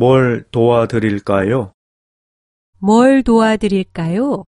뭘 도와드릴까요? 뭘 도와드릴까요?